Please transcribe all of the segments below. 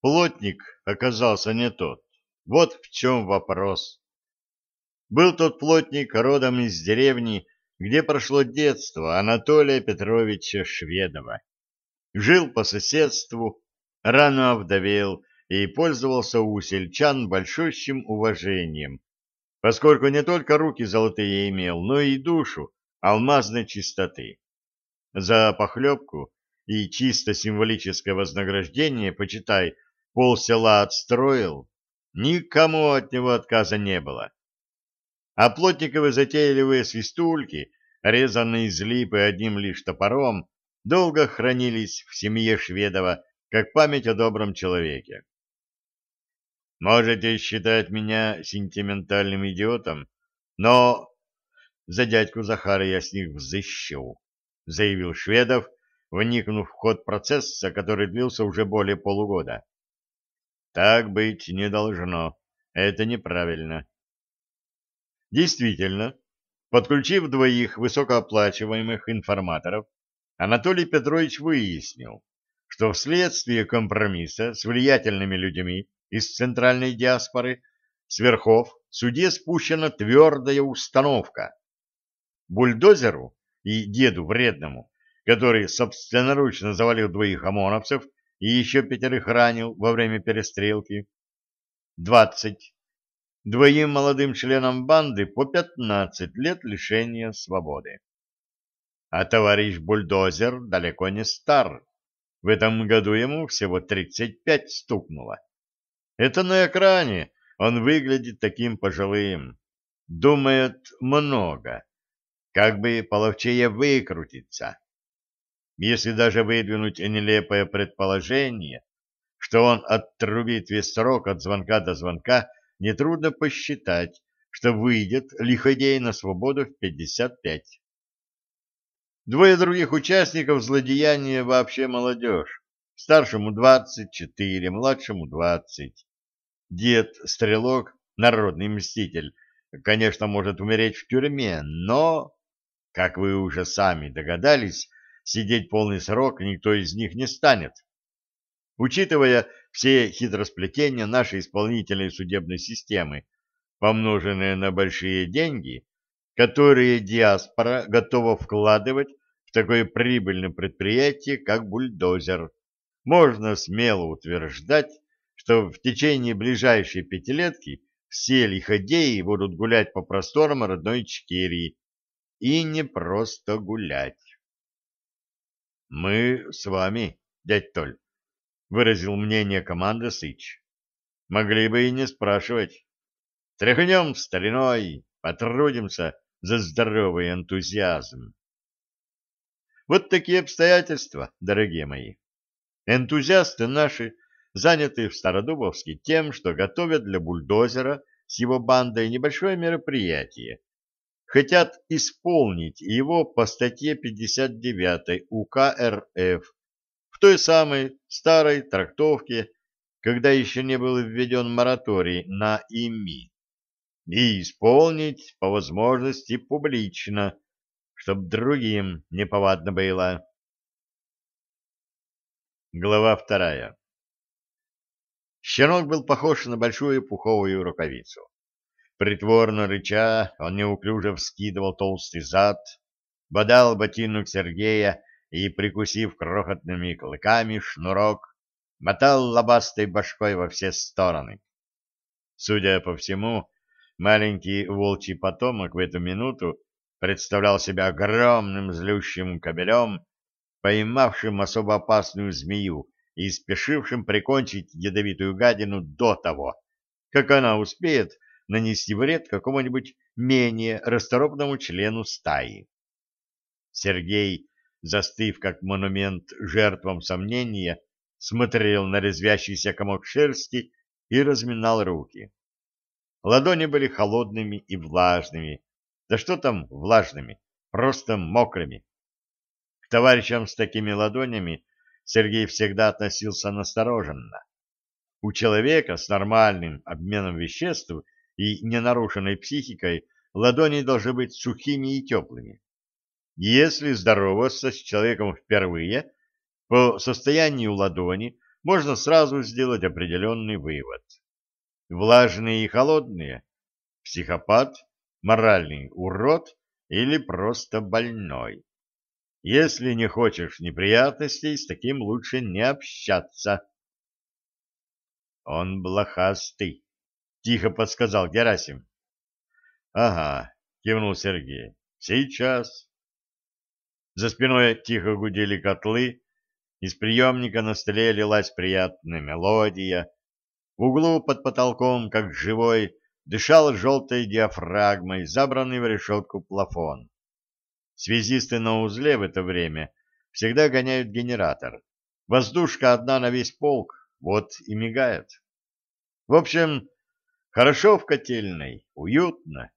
Плотник оказался не тот. Вот в чем вопрос. Был тот плотник родом из деревни, где прошло детство Анатолия Петровича Шведова. Жил по соседству, рано овдовел и пользовался у сельчан большущим уважением, поскольку не только руки золотые имел, но и душу алмазной чистоты. За похлебку и чисто символическое вознаграждение, почитай, пол села отстроил, никому от него отказа не было. А плотниковые затейливые свистульки, резанные из липы одним лишь топором, долго хранились в семье Шведова как память о добром человеке. Можете считать меня сентиментальным идиотом, но за дядьку Захара я с них взыщу, — заявил Шведов, вникнув в ход процесса, который длился уже более полугода. Так быть не должно. Это неправильно. Действительно, подключив двоих высокооплачиваемых информаторов, Анатолий Петрович выяснил, что вследствие компромисса с влиятельными людьми из центральной диаспоры с верхов суде спущена твердая установка. Бульдозеру и деду вредному, который собственноручно завалил двоих ОМОНовцев и еще пятерых ранил во время перестрелки. Двадцать. Двоим молодым членам банды по пятнадцать лет лишения свободы. А товарищ Бульдозер далеко не стар. В этом году ему всего тридцать пять стукнуло. Это на экране он выглядит таким пожилым. Думает много. Как бы половчее выкрутиться если даже выдвинуть нелепое предположение, что он отрубит весь срок от звонка до звонка, нетрудно посчитать, что выйдет лиходей на свободу в 55. Двое других участников злодеяния вообще молодежь. Старшему 24, младшему 20. Дед, стрелок, народный мститель, конечно, может умереть в тюрьме, но, как вы уже сами догадались, сидеть полный срок никто из них не станет. Учитывая все хитросплетения нашей исполнительной судебной системы, помноженные на большие деньги, которые диаспора готова вкладывать в такое прибыльное предприятие, как бульдозер, можно смело утверждать, что в течение ближайшей пятилетки все лиходеи будут гулять по просторам родной Чкирии. И не просто гулять. — Мы с вами, дядь Толь, — выразил мнение команды Сыч. — Могли бы и не спрашивать. Тряхнем стариной, потрудимся за здоровый энтузиазм. Вот такие обстоятельства, дорогие мои. Энтузиасты наши заняты в Стародубовске тем, что готовят для бульдозера с его бандой небольшое мероприятие, хотят исполнить его по статье 59 УК РФ в той самой старой трактовке, когда еще не был введен мораторий на ИМИ, и исполнить по возможности публично, чтобы другим неповадно было. Глава вторая Щенок был похож на большую пуховую рукавицу. Притворно рыча, он неуклюже вскидывал толстый зад, бодал ботинок Сергея и, прикусив крохотными клыками шнурок, мотал лобастой башкой во все стороны. Судя по всему, маленький волчий потомок в эту минуту представлял себя огромным злющим кобелем, поймавшим особо опасную змею и спешившим прикончить ядовитую гадину до того, как она успеет нанести вред какому-нибудь менее расторопному члену стаи. Сергей, застыв как монумент жертвам сомнения, смотрел на резвящийся комок шерсти и разминал руки. Ладони были холодными и влажными. Да что там влажными, просто мокрыми. К товарищам с такими ладонями Сергей всегда относился настороженно. У человека с нормальным обменом веществ и ненарушенной психикой ладони должны быть сухими и теплыми. Если здороваться с человеком впервые, по состоянию ладони можно сразу сделать определенный вывод. Влажные и холодные – психопат, моральный урод или просто больной. Если не хочешь неприятностей, с таким лучше не общаться. Он блохастый, тихо подсказал Герасим. Ага, кивнул Сергей. Сейчас. За спиной тихо гудели котлы, из приемника на столе лилась приятная мелодия. В углу под потолком, как живой, дышал желтой диафрагмой, забранный в решетку плафон. Связисты на узле в это время всегда гоняют генератор. Воздушка одна на весь полк, вот и мигает. В общем, хорошо в котельной, уютно.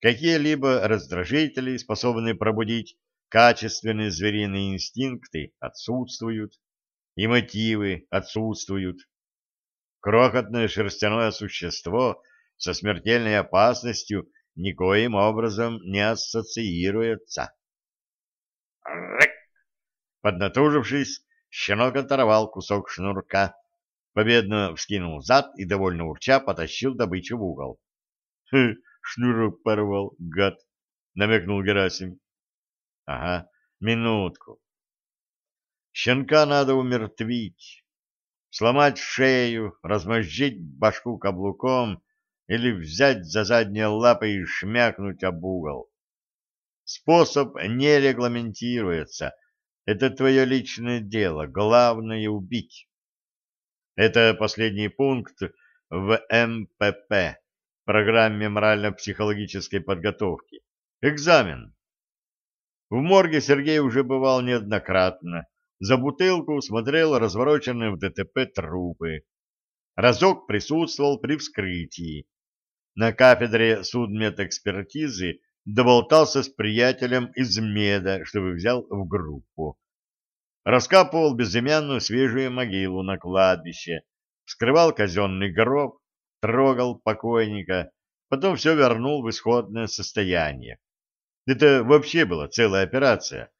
Какие-либо раздражители, способные пробудить качественные звериные инстинкты, отсутствуют, и мотивы отсутствуют. Крохотное шерстяное существо со смертельной опасностью никоим образом не ассоциируется. Поднатужившись, щенок оторвал кусок шнурка, победно вскинул зад и, довольно урча, потащил добычу в угол. — Шнурок порвал, гад! — намекнул Герасим. — Ага, минутку. Щенка надо умертвить, сломать шею, размозжить башку каблуком или взять за задние лапы и шмякнуть об угол. Способ не регламентируется. Это твое личное дело. Главное — убить. Это последний пункт в МПП, программе морально-психологической подготовки. Экзамен. В морге Сергей уже бывал неоднократно. За бутылку смотрел развороченные в ДТП трупы. Разок присутствовал при вскрытии. На кафедре судмедэкспертизы доболтался с приятелем из меда, чтобы взял в группу. Раскапывал безымянную свежую могилу на кладбище, вскрывал казенный гроб, трогал покойника, потом все вернул в исходное состояние. Это вообще была целая операция.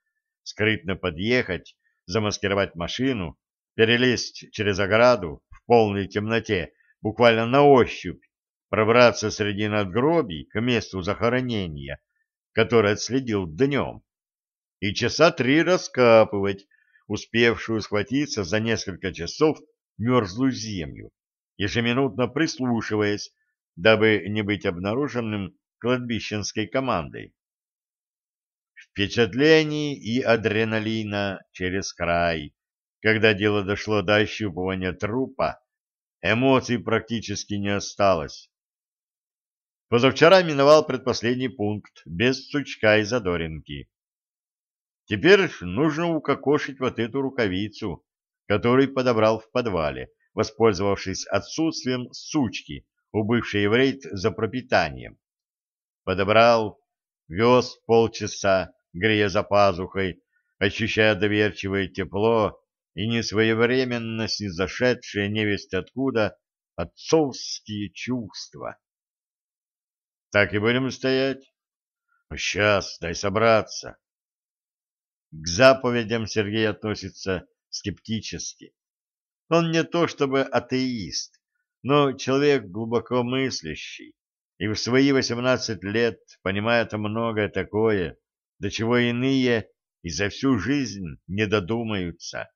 Скрытно подъехать, замаскировать машину, перелезть через ограду в полной темноте, буквально на ощупь, пробраться среди надгробий к месту захоронения, которое отследил днем, и часа три раскапывать, успевшую схватиться за несколько часов мерзлую землю, ежеминутно прислушиваясь, дабы не быть обнаруженным кладбищенской командой. Впечатлений и адреналина через край. Когда дело дошло до ощупывания трупа, эмоций практически не осталось. Позавчера миновал предпоследний пункт, без сучка и задоринки. Теперь нужно укокошить вот эту рукавицу, которую подобрал в подвале, воспользовавшись отсутствием сучки у бывшей еврейт за пропитанием. Подобрал, вез полчаса, грея за пазухой, ощущая доверчивое тепло и несвоевременно снизошедшие невесть откуда отцовские чувства. Так и будем стоять? Сейчас, дай собраться. К заповедям Сергей относится скептически. Он не то чтобы атеист, но человек глубоко мыслящий, и в свои восемнадцать лет понимает многое такое, до чего иные и за всю жизнь не додумаются.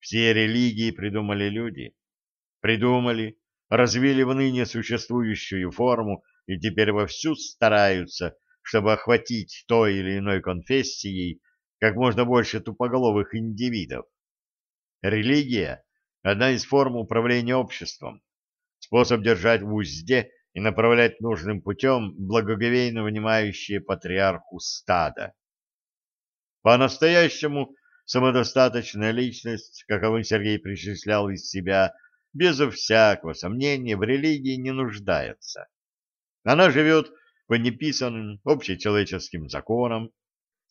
Все религии придумали люди. Придумали, развили в ныне существующую форму и теперь вовсю стараются, чтобы охватить той или иной конфессией как можно больше тупоголовых индивидов. Религия – одна из форм управления обществом, способ держать в узде и направлять нужным путем благоговейно внимающее патриарху стада. По-настоящему самодостаточная личность, каковым Сергей причислял из себя, безо всякого сомнения в религии не нуждается. Она живет по неписанным общечеловеческим законам,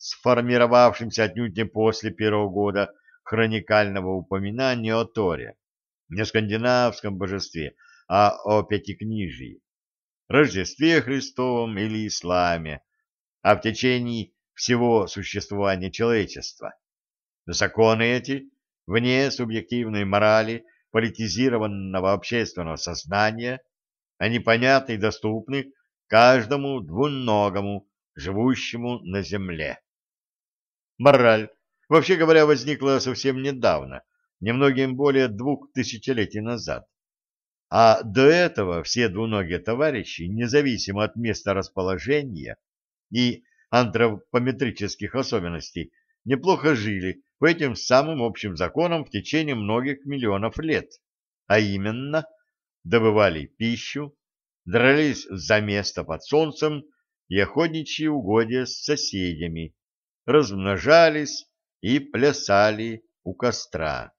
сформировавшимся отнюдь не после первого года хроникального упоминания о Торе, не скандинавском божестве, а о Пятикнижии, Рождестве Христовом или Исламе, а в течение всего существования человечества. Законы эти вне субъективной морали политизированного общественного сознания, они понятны и доступны каждому двуногому, живущему на земле. Мораль, вообще говоря, возникла совсем недавно, немногим более двух тысячелетий назад. А до этого все двуногие товарищи, независимо от места расположения и антропометрических особенностей, неплохо жили по этим самым общим законам в течение многих миллионов лет, а именно добывали пищу, дрались за место под солнцем и охотничьи угодья с соседями, размножались и плясали у костра.